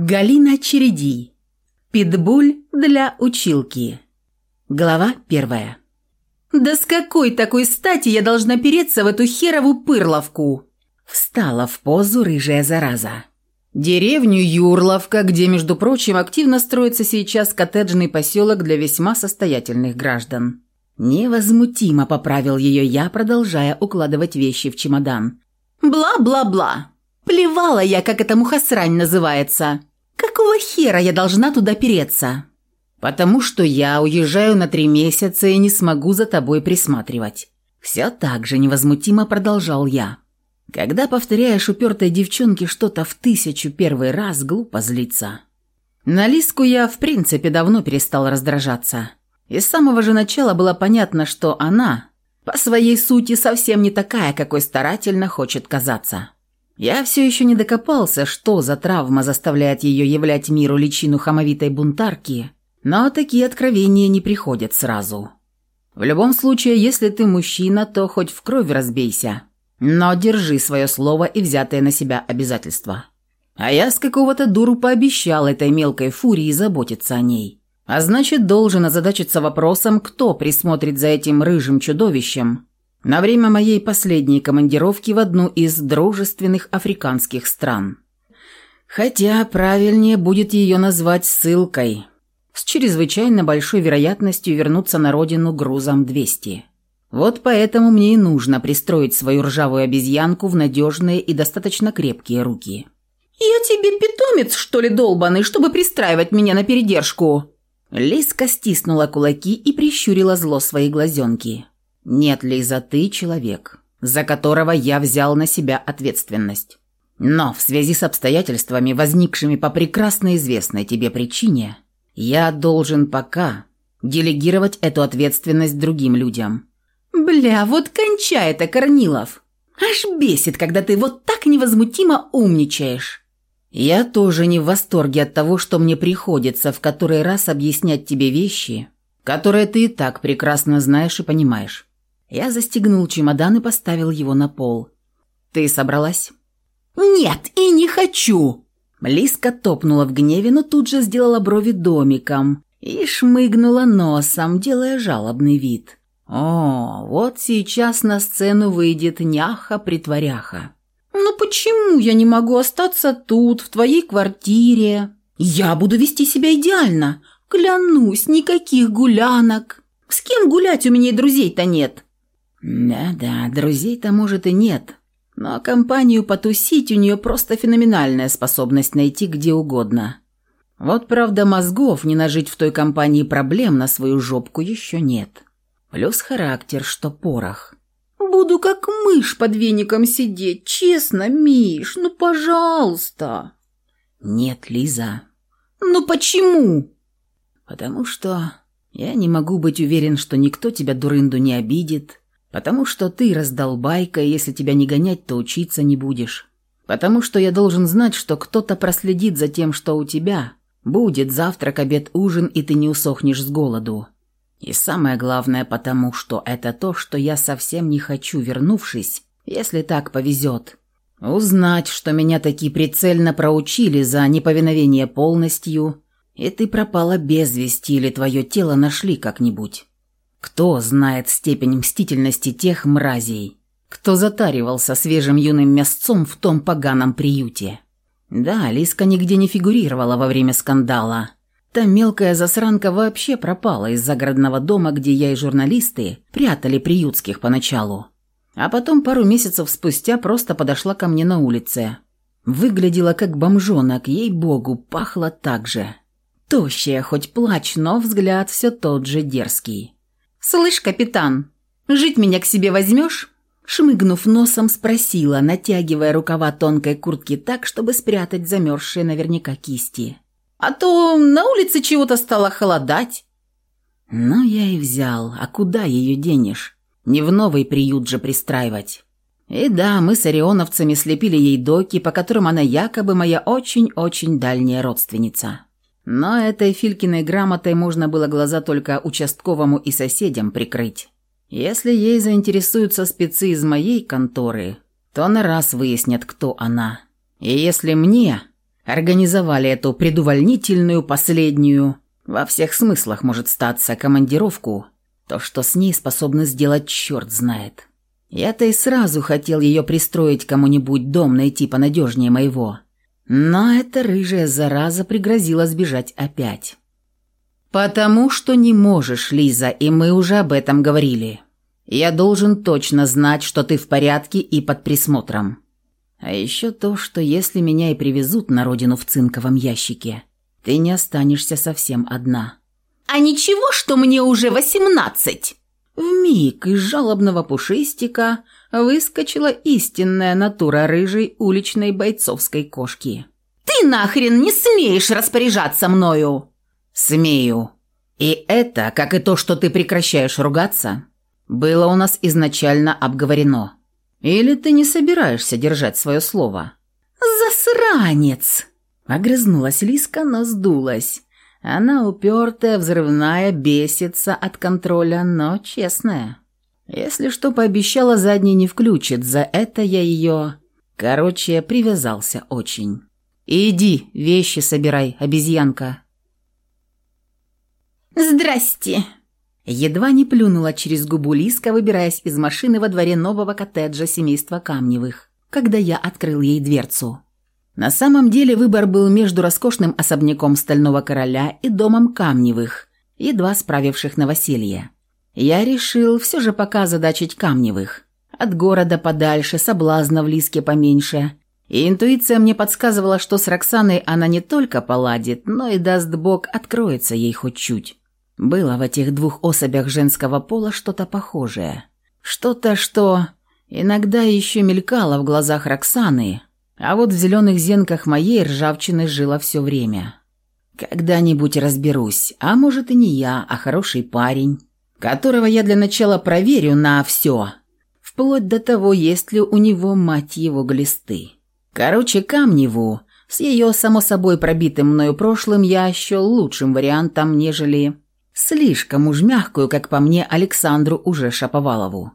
Галина Череди. Питбуль для училки. Глава первая. «Да с какой такой стати я должна переться в эту херову пырловку?» Встала в позу рыжая зараза. Деревню Юрловка, где, между прочим, активно строится сейчас коттеджный поселок для весьма состоятельных граждан. Невозмутимо поправил ее я, продолжая укладывать вещи в чемодан. «Бла-бла-бла. Плевала я, как эта мухосрань называется. Какого хера я должна туда переться?» «Потому что я уезжаю на три месяца и не смогу за тобой присматривать». Все так же невозмутимо продолжал я. Когда повторяешь упертой девчонке что-то в тысячу первый раз, глупо злиться. На Лиску я, в принципе, давно перестал раздражаться. И с самого же начала было понятно, что она, по своей сути, совсем не такая, какой старательно хочет казаться. Я все еще не докопался, что за травма заставляет ее являть миру личину хамовитой бунтарки, но такие откровения не приходят сразу. В любом случае, если ты мужчина, то хоть в кровь разбейся, но держи свое слово и взятое на себя обязательства. А я с какого-то дуру пообещал этой мелкой фурии заботиться о ней. А значит, должен озадачиться вопросом, кто присмотрит за этим рыжим чудовищем, на время моей последней командировки в одну из дружественных африканских стран. Хотя правильнее будет ее назвать ссылкой, с чрезвычайно большой вероятностью вернуться на родину грузом 200. Вот поэтому мне и нужно пристроить свою ржавую обезьянку в надежные и достаточно крепкие руки. «Я тебе питомец, что ли, долбанный, чтобы пристраивать меня на передержку?» Лиска стиснула кулаки и прищурила зло свои глазенки. Нет, Лиза, ты человек, за которого я взял на себя ответственность. Но в связи с обстоятельствами, возникшими по прекрасно известной тебе причине, я должен пока делегировать эту ответственность другим людям. Бля, вот кончай это, Корнилов. Аж бесит, когда ты вот так невозмутимо умничаешь. Я тоже не в восторге от того, что мне приходится в который раз объяснять тебе вещи, которые ты и так прекрасно знаешь и понимаешь. Я застегнул чемодан и поставил его на пол. «Ты собралась?» «Нет, и не хочу!» Лиска топнула в гневе, но тут же сделала брови домиком и шмыгнула носом, делая жалобный вид. «О, вот сейчас на сцену выйдет няха-притворяха». «Ну почему я не могу остаться тут, в твоей квартире? Я буду вести себя идеально. Клянусь, никаких гулянок. С кем гулять у меня и друзей-то нет?» Да-да, друзей-то может и нет, но компанию потусить у нее просто феноменальная способность найти где угодно. Вот правда мозгов не нажить в той компании проблем на свою жопку еще нет. Плюс характер, что порох. «Буду как мышь под веником сидеть, честно, Миш, ну пожалуйста!» «Нет, Лиза». «Ну почему?» «Потому что я не могу быть уверен, что никто тебя, дурынду, не обидит, Потому что ты раздолбайка, и если тебя не гонять, то учиться не будешь. Потому что я должен знать, что кто-то проследит за тем, что у тебя. Будет завтрак, обед, ужин, и ты не усохнешь с голоду. И самое главное, потому что это то, что я совсем не хочу, вернувшись, если так повезет. Узнать, что меня таки прицельно проучили за неповиновение полностью, и ты пропала без вести или твое тело нашли как-нибудь. Кто знает степень мстительности тех мразей, кто затаривался свежим юным мясцом в том поганом приюте? Да, Лиска нигде не фигурировала во время скандала. Та мелкая засранка вообще пропала из загородного дома, где я и журналисты прятали приютских поначалу. А потом пару месяцев спустя просто подошла ко мне на улице. Выглядела как бомжонок, ей-богу, пахла так же. Тощая, хоть плачь, но взгляд все тот же дерзкий. «Слышь, капитан, жить меня к себе возьмешь?» Шмыгнув носом, спросила, натягивая рукава тонкой куртки так, чтобы спрятать замерзшие наверняка кисти. «А то на улице чего-то стало холодать». «Ну, я и взял. А куда ее денешь? Не в новый приют же пристраивать». И да, мы с орионовцами слепили ей доки, по которым она якобы моя очень-очень дальняя родственница. Но этой Филькиной грамотой можно было глаза только участковому и соседям прикрыть. Если ей заинтересуются спецы из моей конторы, то на раз выяснят, кто она. И если мне, Организовали эту предувольнительную, последнюю, во всех смыслах может статься, командировку. То, что с ней способны сделать, черт знает. Я-то и сразу хотел ее пристроить кому-нибудь, дом найти понадежнее моего. Но эта рыжая зараза пригрозила сбежать опять. «Потому что не можешь, Лиза, и мы уже об этом говорили. Я должен точно знать, что ты в порядке и под присмотром. А еще то, что если меня и привезут на родину в цинковом ящике, ты не останешься совсем одна». «А ничего, что мне уже восемнадцать?» Вмиг из жалобного пушистика выскочила истинная натура рыжей уличной бойцовской кошки. «Ты нахрен не смеешь распоряжаться мною!» «Смею. И это, как и то, что ты прекращаешь ругаться, было у нас изначально обговорено. Или ты не собираешься держать свое слово?» «Засранец!» Огрызнулась Лиска, но сдулась. Она упертая, взрывная, бесится от контроля, но честная. Если что пообещала, задней не включит. За это я ее... Короче, привязался очень. «Иди, вещи собирай, обезьянка». «Здрасте!» Едва не плюнула через губу Лиска, выбираясь из машины во дворе нового коттеджа семейства Камневых, когда я открыл ей дверцу. На самом деле выбор был между роскошным особняком Стального Короля и домом Камневых, едва справивших новоселье. Я решил все же пока задачить Камневых. От города подальше, соблазна в Лиске поменьше. И интуиция мне подсказывала, что с Роксаной она не только поладит, но и даст бог откроется ей хоть чуть. Было в этих двух особях женского пола что-то похожее. Что-то, что иногда еще мелькало в глазах Роксаны, а вот в зеленых зенках моей ржавчины жило все время. Когда-нибудь разберусь, а может и не я, а хороший парень, которого я для начала проверю на все, вплоть до того, есть ли у него мать его глисты. Короче, Камневу с ее, само собой, пробитым мною прошлым я счел лучшим вариантом, нежели слишком уж мягкую, как по мне, Александру уже Шаповалову.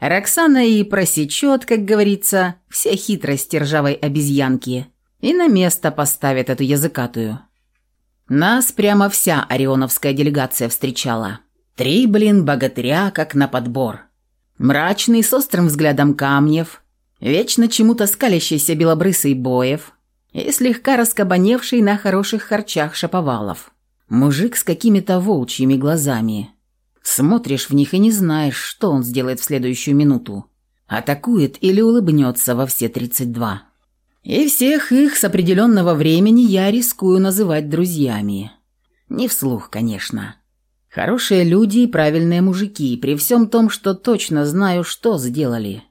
Роксана и просечет, как говорится, все хитрости ржавой обезьянки и на место поставит эту языкатую. Нас прямо вся орионовская делегация встречала. Три, блин, богатыря, как на подбор. Мрачный, с острым взглядом камнев, вечно чему-то скалящийся белобрысый боев и слегка раскабаневший на хороших харчах шаповалов. Мужик с какими-то волчьими глазами – Смотришь в них и не знаешь, что он сделает в следующую минуту. Атакует или улыбнется во все 32. И всех их с определенного времени я рискую называть друзьями. Не вслух, конечно. Хорошие люди и правильные мужики, при всем том, что точно знаю, что сделали.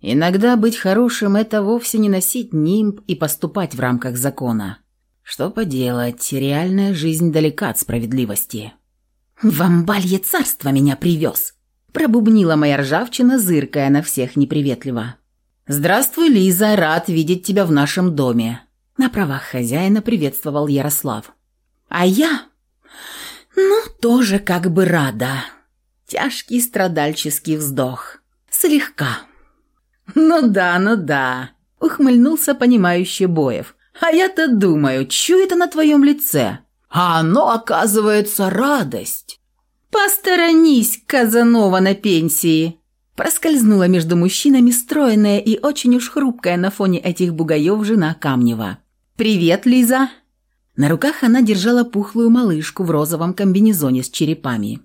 Иногда быть хорошим – это вовсе не носить нимб и поступать в рамках закона. Что поделать, реальная жизнь далека от справедливости. «В амбалье царство меня привез!» Пробубнила моя ржавчина, зыркая на всех неприветливо. «Здравствуй, Лиза, рад видеть тебя в нашем доме!» На правах хозяина приветствовал Ярослав. «А я? Ну, тоже как бы рада!» Тяжкий страдальческий вздох. Слегка. «Ну да, ну да!» Ухмыльнулся понимающий Боев. «А я-то думаю, чё это на твоем лице?» А оно, оказывается, радость. «Посторонись, Казанова на пенсии!» Проскользнула между мужчинами стройная и очень уж хрупкая на фоне этих бугаев жена Камнева. «Привет, Лиза!» На руках она держала пухлую малышку в розовом комбинезоне с черепами.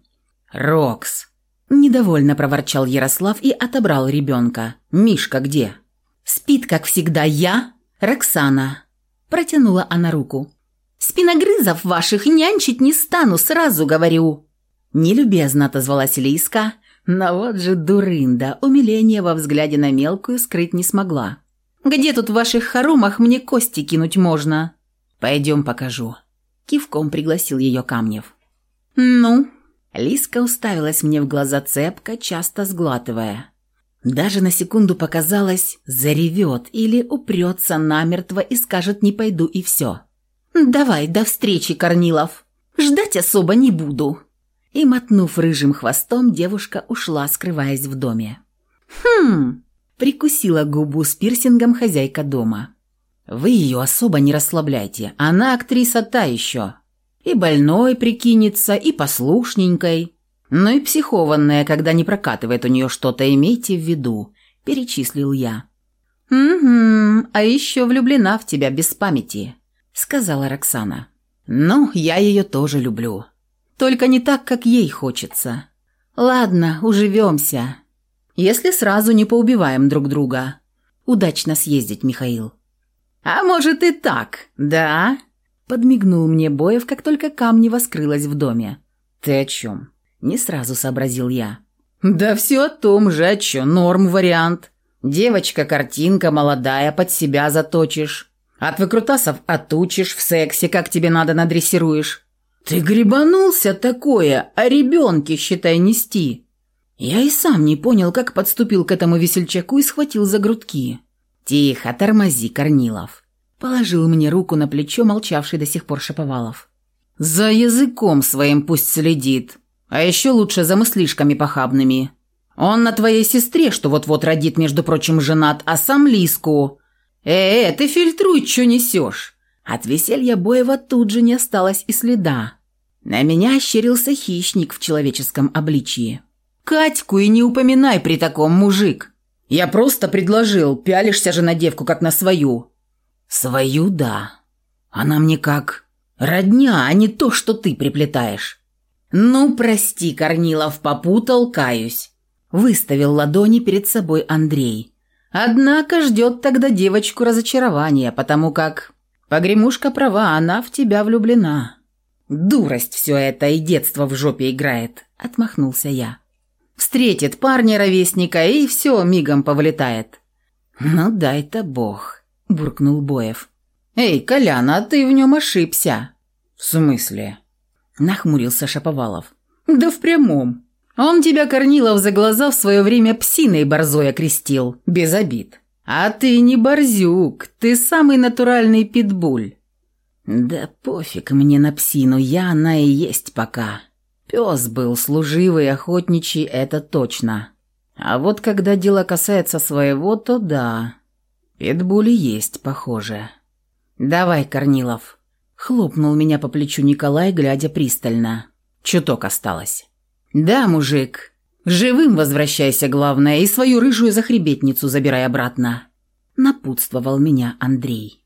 «Рокс!» Недовольно проворчал Ярослав и отобрал ребенка. «Мишка где?» «Спит, как всегда, я, Роксана». Протянула она руку. Спиногрызов ваших нянчить не стану, сразу говорю». Нелюбезно отозвалась Лиска, но вот же дурында, умиление во взгляде на мелкую скрыть не смогла. «Где тут в ваших хоромах мне кости кинуть можно?» «Пойдем покажу». Кивком пригласил ее Камнев. «Ну?» Лиска уставилась мне в глаза цепко, часто сглатывая. Даже на секунду показалось, заревет или упрется намертво и скажет «не пойду» и все. «Давай, до встречи, Корнилов. Ждать особо не буду». И, мотнув рыжим хвостом, девушка ушла, скрываясь в доме. «Хм...» – прикусила губу с пирсингом хозяйка дома. Вы ее особо не расслабляйте, она актриса та еще. И больной прикинется, и послушненькой. Ну и психованная, когда не прокатывает у нее что-то, имейте в виду», – перечислил я. «Угу, а еще влюблена в тебя без памяти», – сказала Роксана. «Ну, я ее тоже люблю. Только не так, как ей хочется. Ладно, уживемся. Если сразу не поубиваем друг друга. Удачно съездить, Михаил». «А может и так, да?» Подмигнул мне Боев, как только Камнева скрылась в доме. «Ты о чем?» Не сразу сообразил я. «Да все о том же, о чё, норм вариант. Девочка-картинка, молодая, под себя заточишь. От выкрутасов отучишь, в сексе, как тебе надо, надрессируешь. Ты гребанулся такое, а ребенке, считай, нести». Я и сам не понял, как подступил к этому весельчаку и схватил за грудки. «Тихо, тормози, Корнилов». Положил мне руку на плечо, молчавший до сих пор Шаповалов. «За языком своим пусть следит, а еще лучше за мыслишками похабными. Он на твоей сестре, что вот-вот родит, между прочим, женат, а сам Лиску. Э, -э ты фильтруй, что несешь». От веселья Боева тут же не осталось и следа. На меня ощерился хищник в человеческом обличии. «Катьку и не упоминай при таком, мужик!» Я просто предложил, пялишься же на девку, как на свою». «Свою, да. Она мне как родня, а не то, что ты приплетаешь». «Ну, прости, Корнилов, попутал, каюсь», – выставил ладони перед собой Андрей. «Однако ждет тогда девочку разочарования, потому как погремушка права, она в тебя влюблена». «Дурость все это и детство в жопе играет», – отмахнулся я. Встретит парня-ровесника и все мигом повлетает». «Ну дай-то бог», – буркнул Боев. «Эй, Колян, а ты в нем ошибся». «В смысле?» – нахмурился Шаповалов. «Да в прямом. Он тебя, Корнилов, за глаза в свое время псиной борзой окрестил, без обид. А ты не борзюк, ты самый натуральный питбуль». «Да пофиг мне на псину, я она и есть пока». Пес был служивый, охотничий, это точно. А вот когда дело касается своего, то да. Питбули есть, похоже. «Давай, Корнилов», — хлопнул меня по плечу Николай, глядя пристально. Чуток осталось. «Да, мужик. Живым возвращайся, главное, и свою рыжую захребетницу забирай обратно», — напутствовал меня Андрей.